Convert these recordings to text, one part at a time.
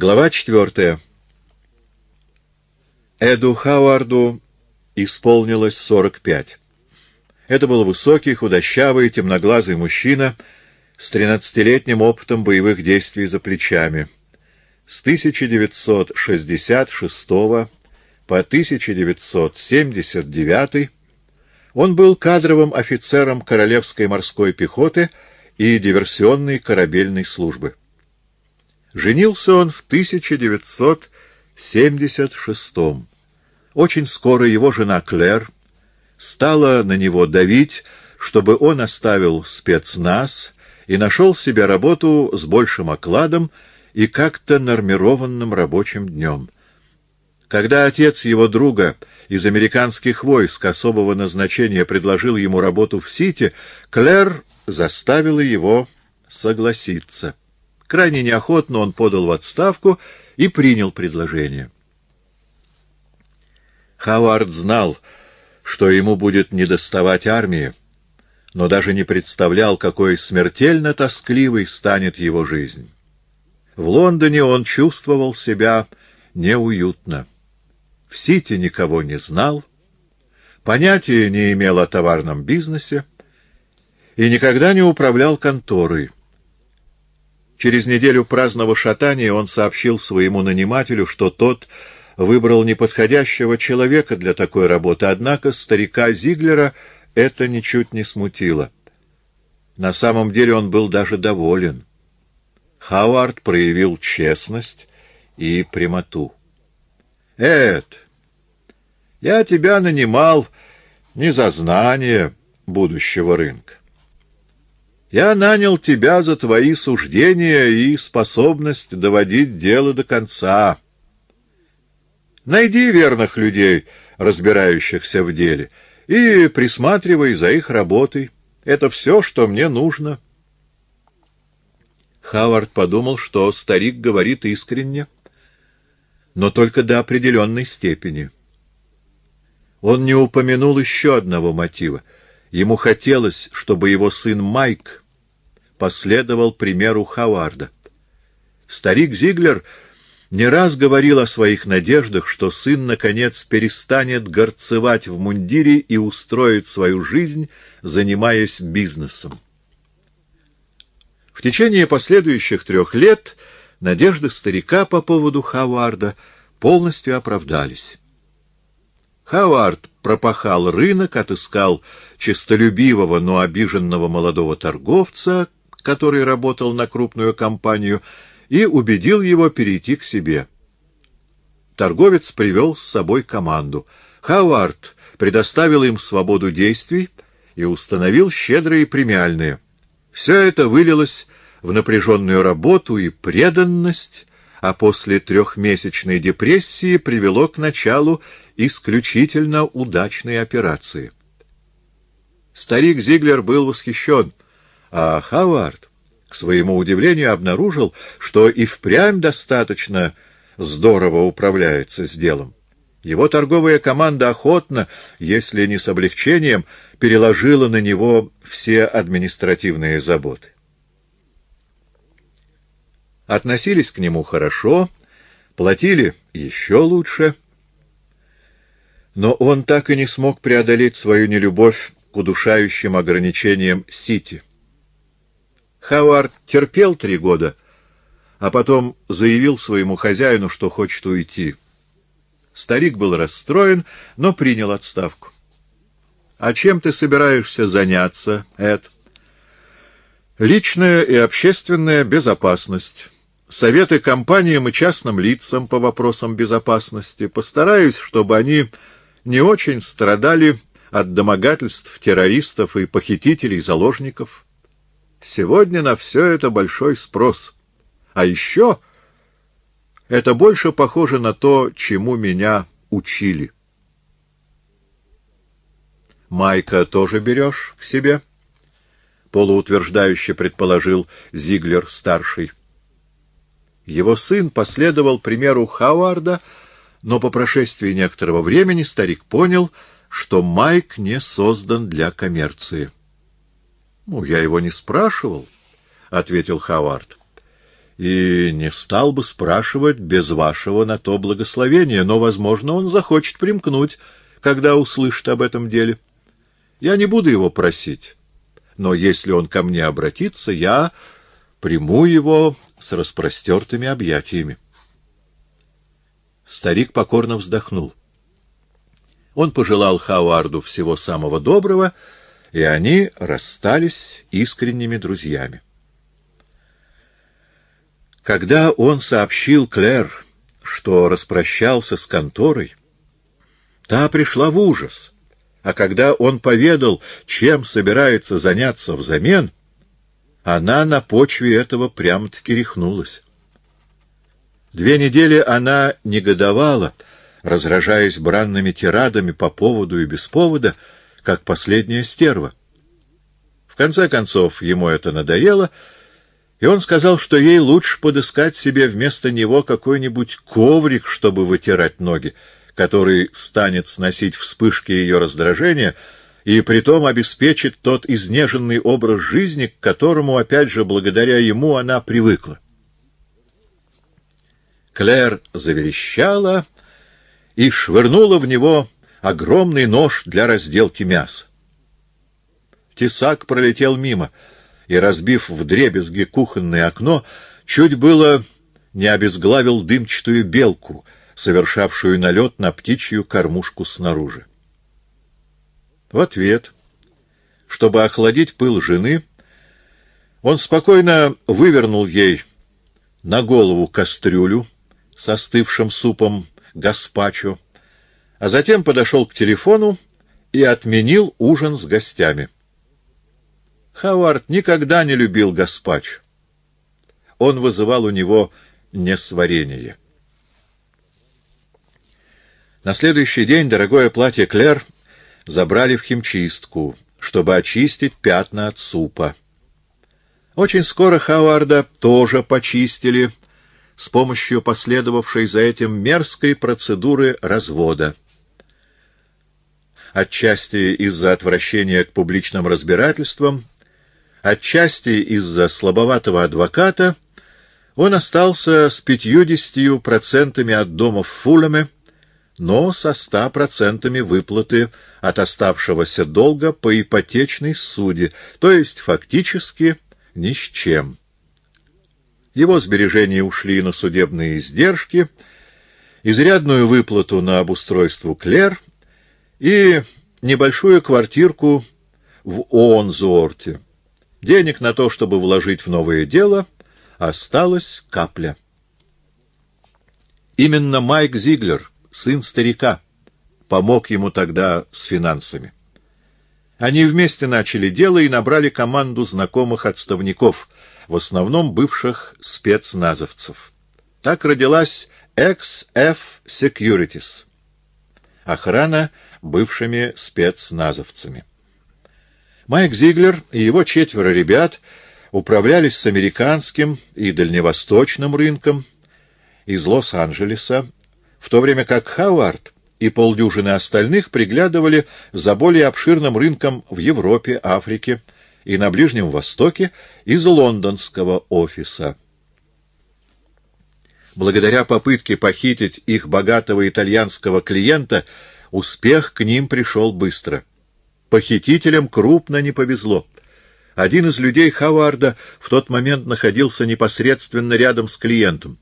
Глава четвертая. Эду Хауарду исполнилось сорок пять. Это был высокий, худощавый, темноглазый мужчина с тринадцатилетним опытом боевых действий за плечами. С 1966 по 1979 он был кадровым офицером Королевской морской пехоты и диверсионной корабельной службы. Женился он в 1976 -м. Очень скоро его жена Клэр стала на него давить, чтобы он оставил спецназ и нашел себе работу с большим окладом и как-то нормированным рабочим днем. Когда отец его друга из американских войск особого назначения предложил ему работу в Сити, Клэр заставила его согласиться. Крайне неохотно он подал в отставку и принял предложение. Хауард знал, что ему будет недоставать армии, но даже не представлял, какой смертельно тоскливой станет его жизнь. В Лондоне он чувствовал себя неуютно. В Сити никого не знал, понятия не имел о товарном бизнесе и никогда не управлял конторой. Через неделю праздного шатания он сообщил своему нанимателю, что тот выбрал неподходящего человека для такой работы, однако старика Зиглера это ничуть не смутило. На самом деле он был даже доволен. Хауард проявил честность и прямоту. «Эд, я тебя нанимал не за знание будущего рынка. Я нанял тебя за твои суждения и способность доводить дело до конца. Найди верных людей, разбирающихся в деле, и присматривай за их работой. Это все, что мне нужно. Хавард подумал, что старик говорит искренне, но только до определенной степени. Он не упомянул еще одного мотива — Ему хотелось, чтобы его сын Майк последовал примеру Хаварда. Старик Зиглер не раз говорил о своих надеждах, что сын, наконец, перестанет горцевать в мундире и устроит свою жизнь, занимаясь бизнесом. В течение последующих трех лет надежды старика по поводу Хаварда полностью оправдались. Хавард пропахал рынок, отыскал честолюбивого, но обиженного молодого торговца, который работал на крупную компанию, и убедил его перейти к себе. Торговец привел с собой команду. Хавард предоставил им свободу действий и установил щедрые премиальные. Все это вылилось в напряженную работу и преданность, а после трехмесячной депрессии привело к началу исключительно удачной операции. Старик Зиглер был восхищен, а Хавард, к своему удивлению, обнаружил, что и впрямь достаточно здорово управляется с делом. Его торговая команда охотно, если не с облегчением, переложила на него все административные заботы относились к нему хорошо, платили еще лучше. Но он так и не смог преодолеть свою нелюбовь к удушающим ограничениям Сити. Хавард терпел три года, а потом заявил своему хозяину, что хочет уйти. Старик был расстроен, но принял отставку. — А чем ты собираешься заняться, Эд? — Личная и общественная безопасность советы компаниям и частным лицам по вопросам безопасности. Постараюсь, чтобы они не очень страдали от домогательств террористов и похитителей заложников. Сегодня на все это большой спрос. А еще это больше похоже на то, чему меня учили. Майка тоже берешь к себе? Полуутверждающе предположил Зиглер-старший. Его сын последовал примеру Хауарда, но по прошествии некоторого времени старик понял, что Майк не создан для коммерции. — Ну, я его не спрашивал, — ответил Хауард. и не стал бы спрашивать без вашего на то благословения, но, возможно, он захочет примкнуть, когда услышит об этом деле. Я не буду его просить, но если он ко мне обратится, я приму его с распростертыми объятиями. Старик покорно вздохнул. Он пожелал Хауарду всего самого доброго, и они расстались искренними друзьями. Когда он сообщил Клэр, что распрощался с конторой, та пришла в ужас, а когда он поведал, чем собирается заняться взамен, она на почве этого прям-таки рехнулась. Две недели она негодовала, разражаясь бранными тирадами по поводу и без повода, как последняя стерва. В конце концов, ему это надоело, и он сказал, что ей лучше подыскать себе вместо него какой-нибудь коврик, чтобы вытирать ноги, который станет сносить вспышки ее раздражения и притом обеспечит тот изнеженный образ жизни, к которому, опять же, благодаря ему она привыкла. Клэр заверещала и швырнула в него огромный нож для разделки мяса. Тесак пролетел мимо и, разбив вдребезги кухонное окно, чуть было не обезглавил дымчатую белку, совершавшую налет на птичью кормушку снаружи. В ответ, чтобы охладить пыл жены, он спокойно вывернул ей на голову кастрюлю, с остывшим супом гаспачо, а затем подошел к телефону и отменил ужин с гостями. Хауард никогда не любил гаспачо. Он вызывал у него несварение. На следующий день дорогое платье Клэр забрали в химчистку, чтобы очистить пятна от супа. Очень скоро Хауарда тоже почистили, с помощью последовавшей за этим мерзкой процедуры развода. Отчасти из-за отвращения к публичным разбирательствам, отчасти из-за слабоватого адвоката, он остался с пятьюдесятью процентами от дома в Фулеме, но со ста процентами выплаты от оставшегося долга по ипотечной суде, то есть фактически ни с чем. Его сбережения ушли на судебные издержки, изрядную выплату на обустройство Клер и небольшую квартирку в Оонзуорте. Денег на то, чтобы вложить в новое дело, осталась капля. Именно Майк Зиглер, сын старика, помог ему тогда с финансами. Они вместе начали дело и набрали команду знакомых отставников, в основном бывших спецназовцев. Так родилась XF Securities, охрана бывшими спецназовцами. Майк Зиглер и его четверо ребят управлялись с американским и дальневосточным рынком из Лос-Анджелеса, в то время как Хауард и полдюжины остальных приглядывали за более обширным рынком в Европе, Африке, и на Ближнем Востоке из лондонского офиса. Благодаря попытке похитить их богатого итальянского клиента, успех к ним пришел быстро. Похитителям крупно не повезло. Один из людей Хаварда в тот момент находился непосредственно рядом с клиентом.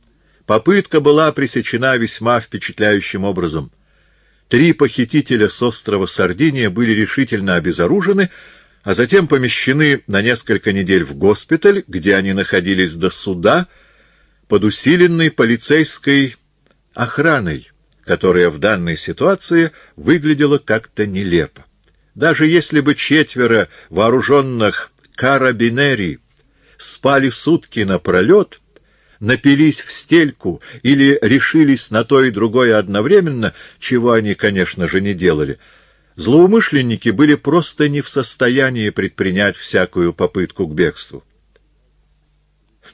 Попытка была пресечена весьма впечатляющим образом. Три похитителя с острова Сардиния были решительно обезоружены, а затем помещены на несколько недель в госпиталь, где они находились до суда, под усиленной полицейской охраной, которая в данной ситуации выглядела как-то нелепо. Даже если бы четверо вооруженных карабинерий спали сутки напролет, напились в стельку или решились на то и другое одновременно, чего они, конечно же, не делали — Злоумышленники были просто не в состоянии предпринять всякую попытку к бегству.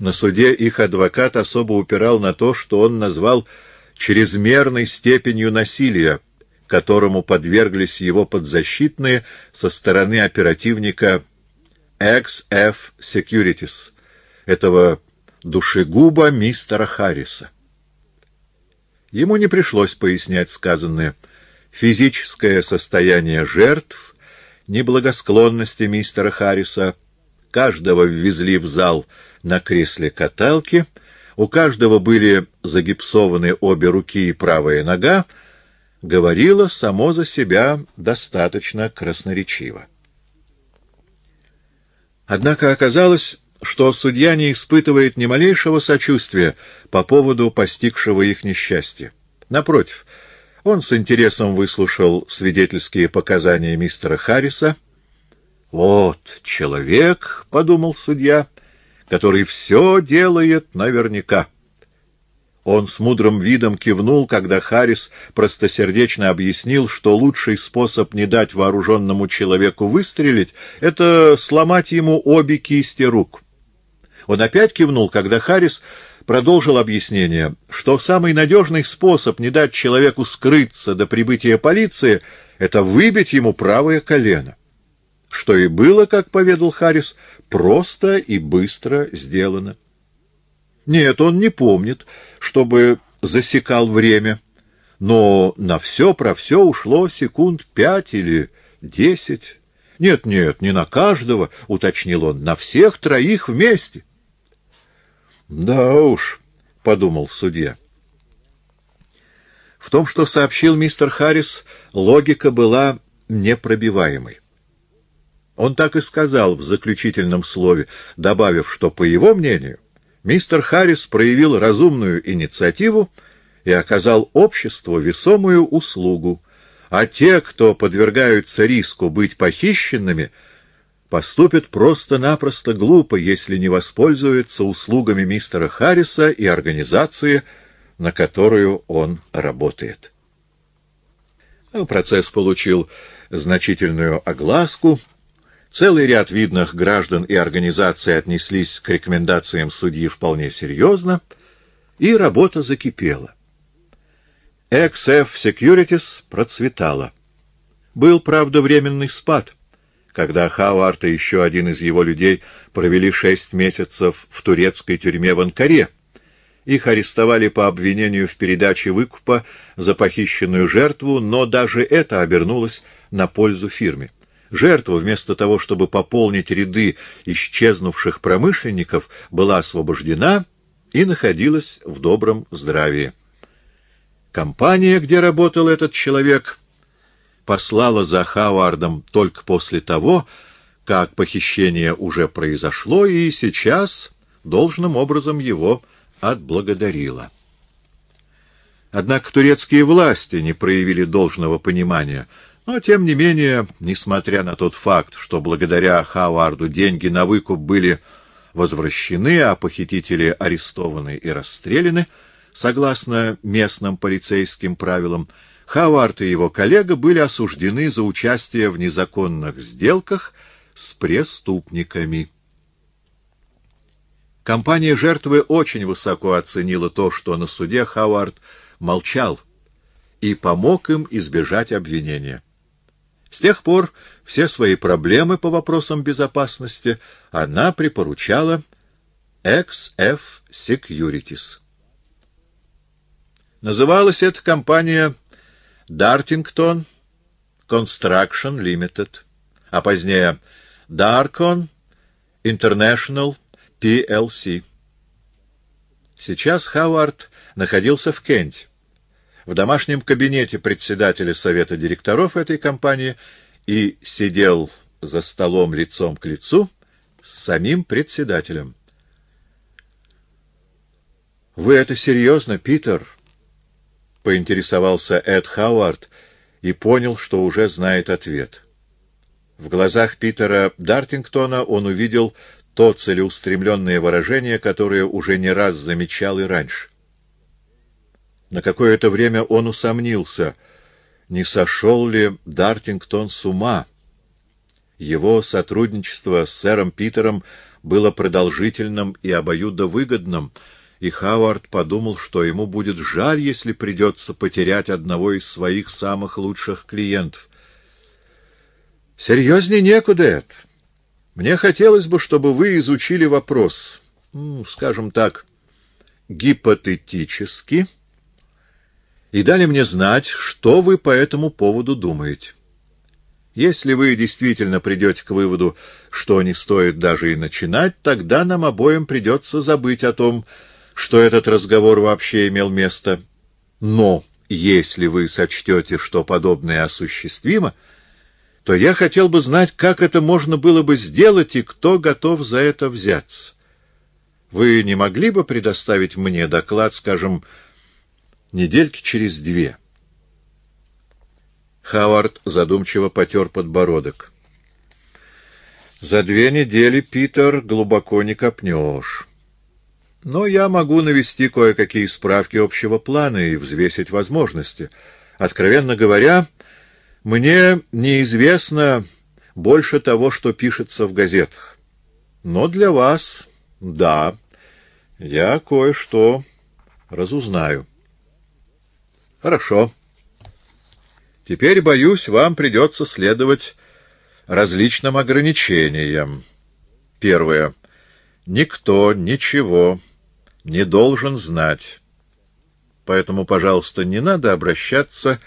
На суде их адвокат особо упирал на то, что он назвал чрезмерной степенью насилия, которому подверглись его подзащитные со стороны оперативника XF Securities, этого душегуба мистера Харриса. Ему не пришлось пояснять сказанное. Физическое состояние жертв, неблагосклонности мистера Харриса, каждого ввезли в зал на кресле каталки, у каждого были загипсованы обе руки и правая нога, говорило само за себя достаточно красноречиво. Однако оказалось, что судья не испытывает ни малейшего сочувствия по поводу постигшего их несчастья. Напротив, он с интересом выслушал свидетельские показания мистера Харриса. «Вот человек», — подумал судья, — «который все делает наверняка». Он с мудрым видом кивнул, когда Харрис простосердечно объяснил, что лучший способ не дать вооруженному человеку выстрелить — это сломать ему обе кисти рук. Он опять кивнул, когда Харрис продолжил объяснение, что самый надежный способ не дать человеку скрыться до прибытия полиции — это выбить ему правое колено. Что и было, как поведал Харрис, просто и быстро сделано. Нет, он не помнит, чтобы засекал время, но на все про все ушло секунд пять или десять. Нет, нет, не на каждого, уточнил он, на всех троих вместе. Да уж, подумал судья. В том, что сообщил мистер Харрис, логика была непробиваемой. Он так и сказал в заключительном слове, добавив, что, по его мнению, мистер Харрис проявил разумную инициативу и оказал обществу весомую услугу, а те, кто подвергаются риску быть похищенными, поступят просто-напросто глупо, если не воспользуются услугами мистера Харриса и организации, на которую он работает. Процесс получил значительную огласку, Целый ряд видных граждан и организаций отнеслись к рекомендациям судьи вполне серьезно, и работа закипела. XF Securities процветала. Был, правда, временный спад, когда Хауарт и еще один из его людей провели шесть месяцев в турецкой тюрьме в Анкаре. Их арестовали по обвинению в передаче выкупа за похищенную жертву, но даже это обернулось на пользу фирме. Жертва, вместо того, чтобы пополнить ряды исчезнувших промышленников, была освобождена и находилась в добром здравии. Компания, где работал этот человек, послала за Хауардом только после того, как похищение уже произошло, и сейчас должным образом его отблагодарила. Однако турецкие власти не проявили должного понимания — но, тем не менее, несмотря на тот факт, что благодаря Хауарду деньги на выкуп были возвращены, а похитители арестованы и расстреляны, согласно местным полицейским правилам, Хауард и его коллега были осуждены за участие в незаконных сделках с преступниками. Компания жертвы очень высоко оценила то, что на суде Хауард молчал и помог им избежать обвинения. С тех пор все свои проблемы по вопросам безопасности она припоручала XF Securities. Называлась эта компания Dartington Construction Limited, а позднее Darkon International PLC. Сейчас Хауард находился в Кенте в домашнем кабинете председателя совета директоров этой компании и сидел за столом лицом к лицу с самим председателем. «Вы это серьезно, Питер?» — поинтересовался Эд Хауард и понял, что уже знает ответ. В глазах Питера Дартингтона он увидел то целеустремленное выражение, которое уже не раз замечал и раньше. На какое-то время он усомнился, не сошел ли Дартингтон с ума. Его сотрудничество с сэром Питером было продолжительным и обоюдовыгодным, и Хауард подумал, что ему будет жаль, если придется потерять одного из своих самых лучших клиентов. «Серьезней некуда, Эд. Мне хотелось бы, чтобы вы изучили вопрос, скажем так, гипотетически, и дали мне знать, что вы по этому поводу думаете. Если вы действительно придете к выводу, что не стоит даже и начинать, тогда нам обоим придется забыть о том, что этот разговор вообще имел место. Но если вы сочтете, что подобное осуществимо, то я хотел бы знать, как это можно было бы сделать и кто готов за это взяться. Вы не могли бы предоставить мне доклад, скажем, недельки через две?» Хавард задумчиво потер подбородок. «За две недели, Питер, глубоко не копнешь. Но я могу навести кое-какие справки общего плана и взвесить возможности. Откровенно говоря, мне неизвестно больше того, что пишется в газетах. Но для вас, да, я кое-что разузнаю». «Хорошо». Теперь, боюсь, вам придется следовать различным ограничениям. Первое. Никто ничего не должен знать. Поэтому, пожалуйста, не надо обращаться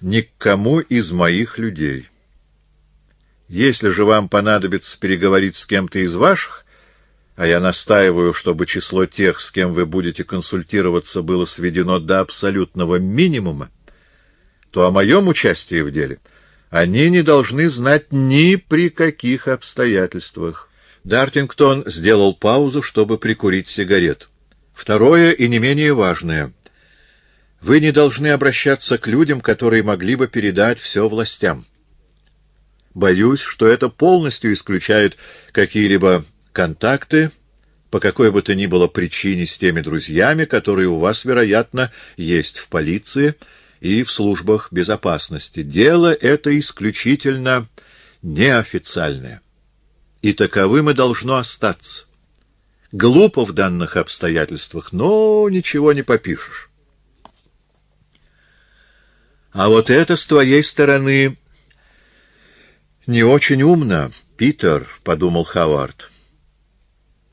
ни к кому из моих людей. Если же вам понадобится переговорить с кем-то из ваших, а я настаиваю, чтобы число тех, с кем вы будете консультироваться, было сведено до абсолютного минимума, то о моем участии в деле они не должны знать ни при каких обстоятельствах. Дартингтон сделал паузу, чтобы прикурить сигарету. Второе и не менее важное. Вы не должны обращаться к людям, которые могли бы передать все властям. Боюсь, что это полностью исключает какие-либо контакты по какой бы то ни было причине с теми друзьями, которые у вас, вероятно, есть в полиции, и в службах безопасности. Дело это исключительно неофициальное. И таковым и должно остаться. Глупо в данных обстоятельствах, но ничего не попишешь. А вот это с твоей стороны не очень умно, Питер, — подумал Хавард.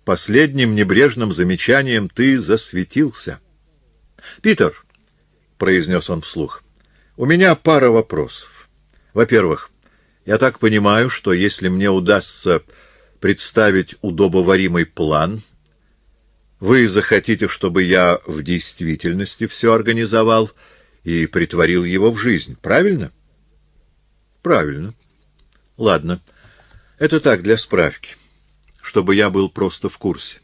Последним небрежным замечанием ты засветился. Питер, произнес он вслух. «У меня пара вопросов. Во-первых, я так понимаю, что если мне удастся представить удобоваримый план, вы захотите, чтобы я в действительности все организовал и притворил его в жизнь, правильно? Правильно. Ладно. Это так, для справки, чтобы я был просто в курсе.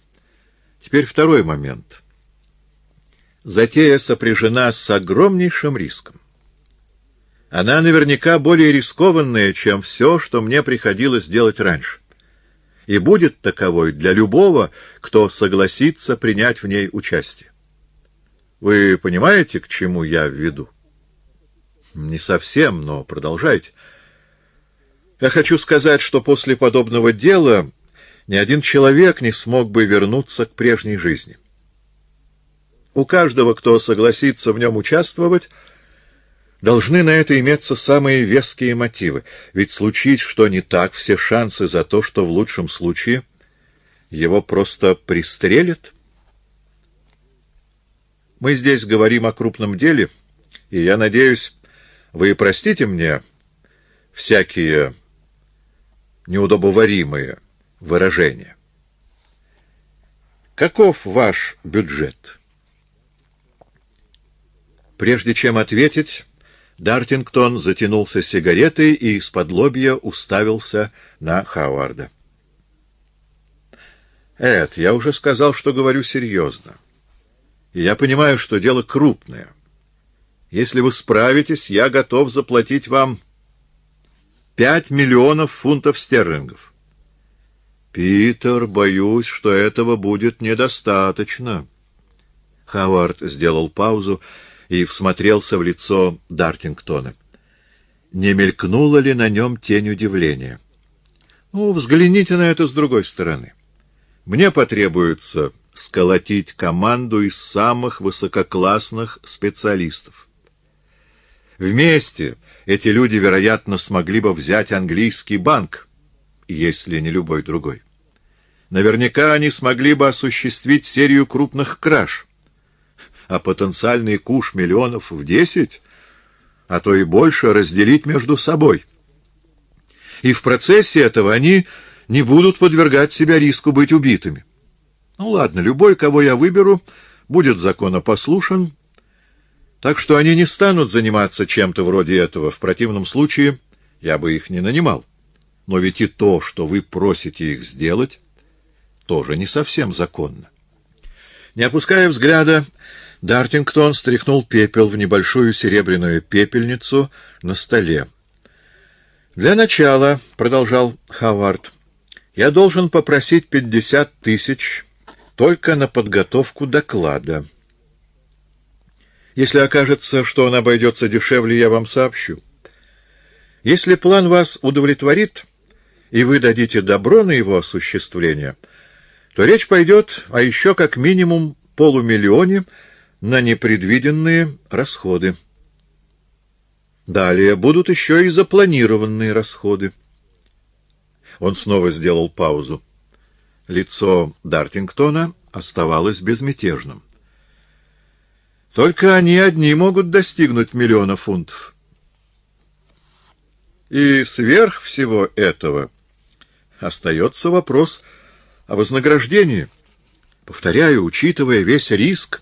Теперь второй момент — затея сопряжена с огромнейшим риском. Она наверняка более рискованная, чем все, что мне приходилось делать раньше, и будет таковой для любого, кто согласится принять в ней участие. Вы понимаете, к чему я веду? Не совсем, но продолжайте. Я хочу сказать, что после подобного дела ни один человек не смог бы вернуться к прежней жизни. У каждого, кто согласится в нем участвовать, должны на это иметься самые веские мотивы, ведь случить что не так, все шансы за то, что в лучшем случае его просто пристрелят. Мы здесь говорим о крупном деле, и я надеюсь, вы простите мне всякие неудобоваримые выражения. Каков ваш бюджет? Прежде чем ответить, Дартингтон затянулся сигаретой и из-под лобья уставился на Хауарда. «Эд, я уже сказал, что говорю серьезно. И я понимаю, что дело крупное. Если вы справитесь, я готов заплатить вам пять миллионов фунтов стерлингов». «Питер, боюсь, что этого будет недостаточно». Хавард сделал паузу и всмотрелся в лицо Дартингтона. Не мелькнула ли на нем тень удивления? Ну, взгляните на это с другой стороны. Мне потребуется сколотить команду из самых высококлассных специалистов. Вместе эти люди, вероятно, смогли бы взять английский банк, если не любой другой. Наверняка они смогли бы осуществить серию крупных краж. А потенциальный куш миллионов в десять, а то и больше, разделить между собой. И в процессе этого они не будут подвергать себя риску быть убитыми. Ну ладно, любой, кого я выберу, будет законопослушен, так что они не станут заниматься чем-то вроде этого. В противном случае я бы их не нанимал. Но ведь и то, что вы просите их сделать, тоже не совсем законно. Не опуская взгляда, Дартингтон стряхнул пепел в небольшую серебряную пепельницу на столе. «Для начала», — продолжал Хавард, — «я должен попросить пятьдесят тысяч только на подготовку доклада». Если окажется, что он обойдется дешевле, я вам сообщу. Если план вас удовлетворит, и вы дадите добро на его осуществление, то речь пойдет о еще как минимум полумиллионе на непредвиденные расходы. Далее будут еще и запланированные расходы. Он снова сделал паузу. Лицо Дартингтона оставалось безмятежным. Только они одни могут достигнуть миллиона фунтов. И сверх всего этого остается вопрос о вознаграждении. Повторяю, учитывая весь риск,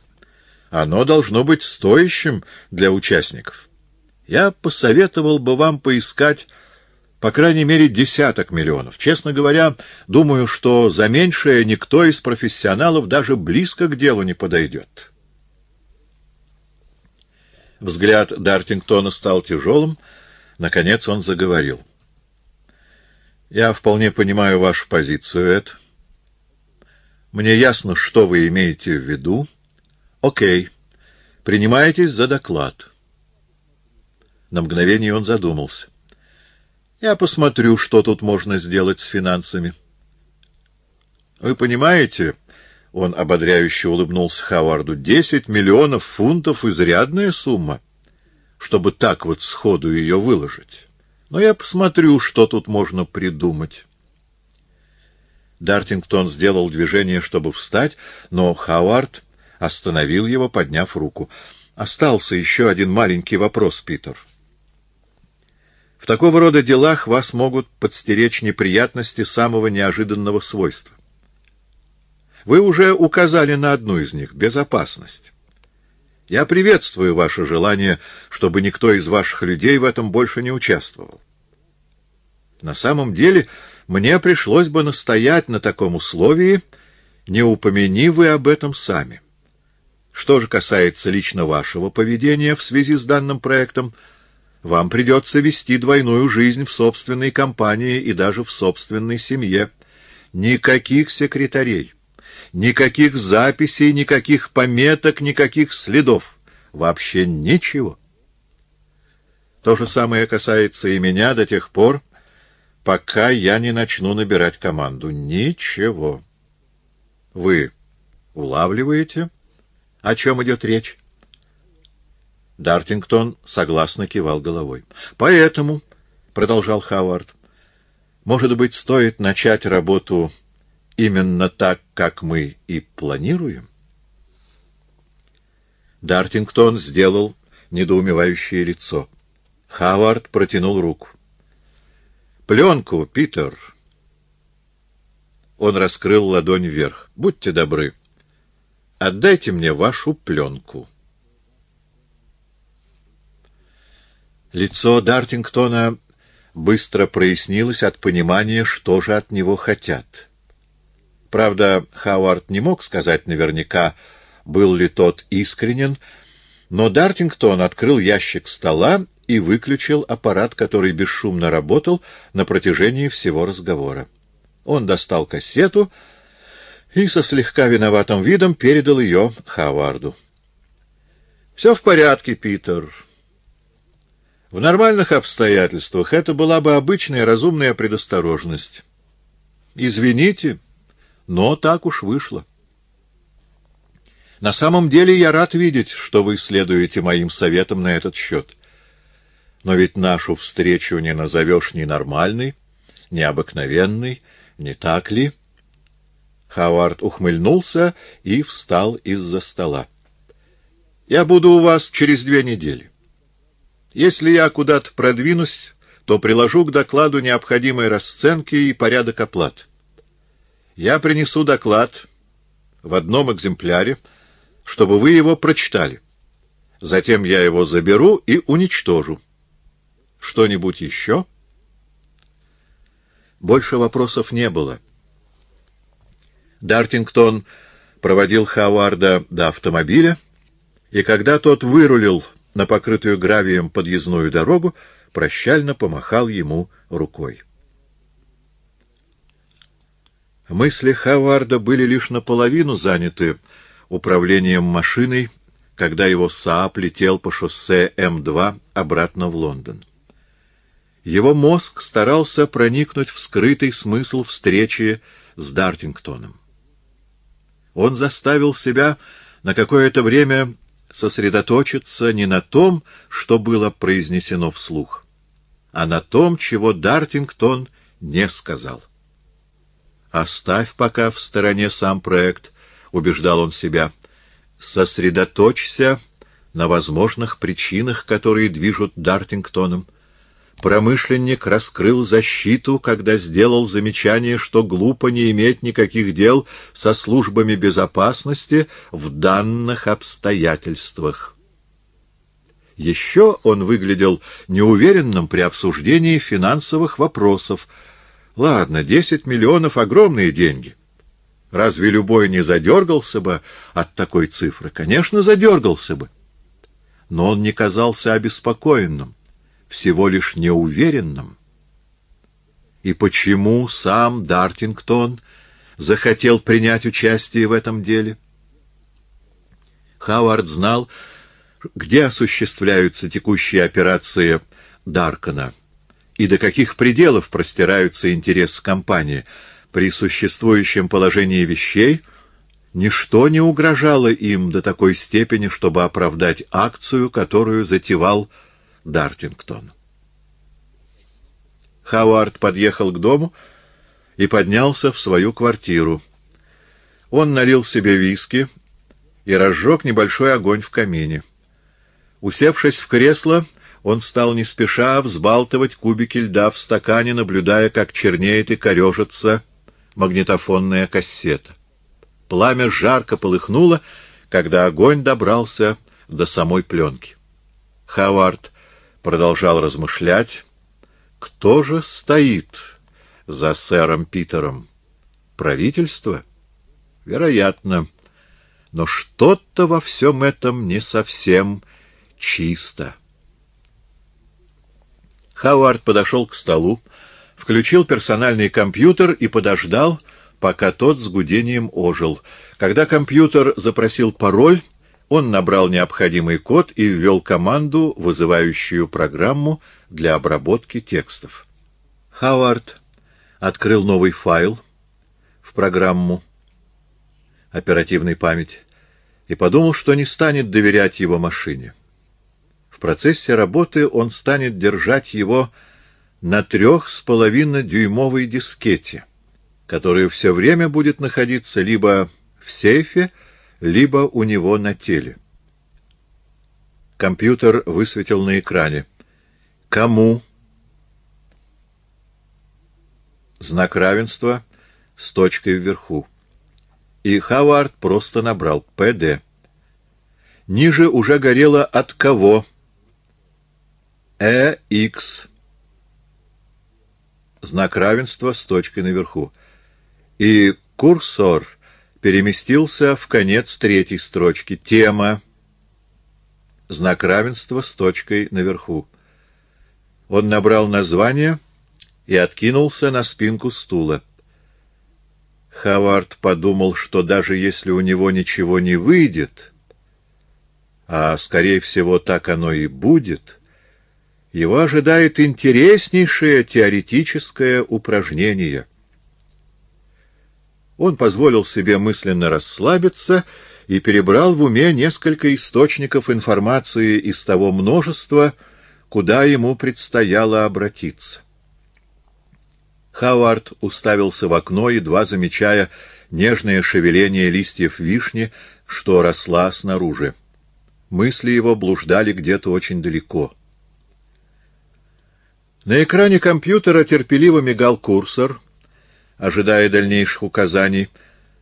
оно должно быть стоящим для участников. Я посоветовал бы вам поискать по крайней мере, десяток миллионов. Честно говоря, думаю, что за меньшее никто из профессионалов даже близко к делу не подойдет. Взгляд Дартингтона стал тяжелым. Наконец он заговорил. «Я вполне понимаю вашу позицию, Эд. Мне ясно, что вы имеете в виду. Окей. Принимаетесь за доклад». На мгновение он задумался. «Я посмотрю, что тут можно сделать с финансами». «Вы понимаете...» Он ободряюще улыбнулся Хаварду. «Десять миллионов фунтов — изрядная сумма, чтобы так вот сходу ее выложить. Но я посмотрю, что тут можно придумать». Дартингтон сделал движение, чтобы встать, но Хауард остановил его, подняв руку. «Остался еще один маленький вопрос, Питер. В такого рода делах вас могут подстеречь неприятности самого неожиданного свойства. Вы уже указали на одну из них — безопасность. Я приветствую ваше желание, чтобы никто из ваших людей в этом больше не участвовал. На самом деле, мне пришлось бы настоять на таком условии, не упомяни вы об этом сами. Что же касается лично вашего поведения в связи с данным проектом, вам придется вести двойную жизнь в собственной компании и даже в собственной семье. Никаких секретарей. Никаких записей, никаких пометок, никаких следов. Вообще ничего. То же самое касается и меня до тех пор, пока я не начну набирать команду. Ничего. Вы улавливаете, о чем идет речь? Дартингтон согласно кивал головой. Поэтому, — продолжал Хавард, — может быть, стоит начать работу именно так, как мы и планируем? Дартингтон сделал недоумевающее лицо. Хавард протянул руку. «Пленку, Питер!» Он раскрыл ладонь вверх. «Будьте добры, отдайте мне вашу пленку». Лицо Дартингтона быстро прояснилось от понимания, что же от него хотят. Правда, Хауард не мог сказать наверняка, был ли тот искренен, но Дартингтон открыл ящик стола и выключил аппарат, который бесшумно работал на протяжении всего разговора. Он достал кассету и со слегка виноватым видом передал ее Хаварду. «Все в порядке, Питер». В нормальных обстоятельствах это была бы обычная разумная предосторожность. Извините, но так уж вышло. На самом деле я рад видеть, что вы следуете моим советам на этот счет. Но ведь нашу встречу не назовешь ни нормальной, ни обыкновенной, не так ли? Хауард ухмыльнулся и встал из-за стола. «Я буду у вас через две недели. Если я куда-то продвинусь, то приложу к докладу необходимые расценки и порядок оплат. Я принесу доклад в одном экземпляре, чтобы вы его прочитали. Затем я его заберу и уничтожу. Что-нибудь еще?» Больше вопросов не было. Дартингтон проводил Хауарда до автомобиля, и когда тот вырулил на покрытую гравием подъездную дорогу, прощально помахал ему рукой. Мысли Хаварда были лишь наполовину заняты управлением машиной, когда его Саап летел по шоссе М2 обратно в Лондон. Его мозг старался проникнуть в скрытый смысл встречи с Дартингтоном. Он заставил себя на какое-то время сосредоточиться не на том, что было произнесено вслух, а на том, чего Дартингтон не сказал. «Оставь пока в стороне сам проект», — убеждал он себя. «Сосредоточься на возможных причинах, которые движут Дартингтоном, Промышленник раскрыл защиту, когда сделал замечание, что глупо не иметь никаких дел со службами безопасности в данных обстоятельствах. Еще он выглядел неуверенным при обсуждении финансовых вопросов. Ладно, десять миллионов — огромные деньги. Разве любой не задергался бы от такой цифры? Конечно, задергался бы. Но он не казался обеспокоенным всего лишь неуверенным. И почему сам Дартингтон захотел принять участие в этом деле? Хауард знал, где осуществляются текущие операции Даркона и до каких пределов простираются интересы компании. При существующем положении вещей ничто не угрожало им до такой степени, чтобы оправдать акцию, которую затевал Дартингтон. Хауард подъехал к дому и поднялся в свою квартиру. Он налил себе виски и разжег небольшой огонь в камине. Усевшись в кресло, он стал не спеша взбалтывать кубики льда в стакане, наблюдая, как чернеет и корежится магнитофонная кассета. Пламя жарко полыхнуло, когда огонь добрался до самой пленки. Хавард продолжал размышлять, кто же стоит за сэром Питером? Правительство? Вероятно. Но что-то во всем этом не совсем чисто. Хауард подошел к столу, включил персональный компьютер и подождал, пока тот с гудением ожил. Когда компьютер запросил пароль, он набрал необходимый код и ввел команду, вызывающую программу для обработки текстов. Хауард открыл новый файл в программу оперативной памяти и подумал, что не станет доверять его машине. В процессе работы он станет держать его на трех с половиной дюймовой дискете, которая все время будет находиться либо в сейфе, либо у него на теле. Компьютер высветил на экране. Кому? Знак равенства с точкой вверху. И Хавард просто набрал «ПД». Ниже уже горело «От кого?» «ЭХ». Знак равенства с точкой наверху. И курсор переместился в конец третьей строчки. Тема. Знак равенства с точкой наверху. Он набрал название и откинулся на спинку стула. Хавард подумал, что даже если у него ничего не выйдет, а, скорее всего, так оно и будет, его ожидает интереснейшее теоретическое упражнение — он позволил себе мысленно расслабиться и перебрал в уме несколько источников информации из того множества, куда ему предстояло обратиться. Хауард уставился в окно, едва замечая нежное шевеление листьев вишни, что росла снаружи. Мысли его блуждали где-то очень далеко. На экране компьютера терпеливо мигал курсор, ожидая дальнейших указаний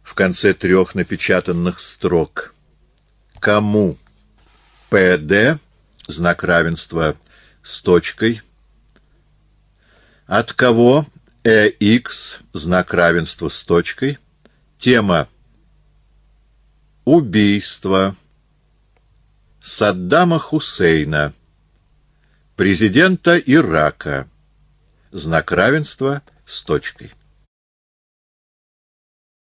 в конце трех напечатанных строк. Кому? ПД, знак равенства с точкой. От кого? ЭХ, знак равенства с точкой. Тема Убийство Саддама Хусейна, президента Ирака, знак равенства с точкой.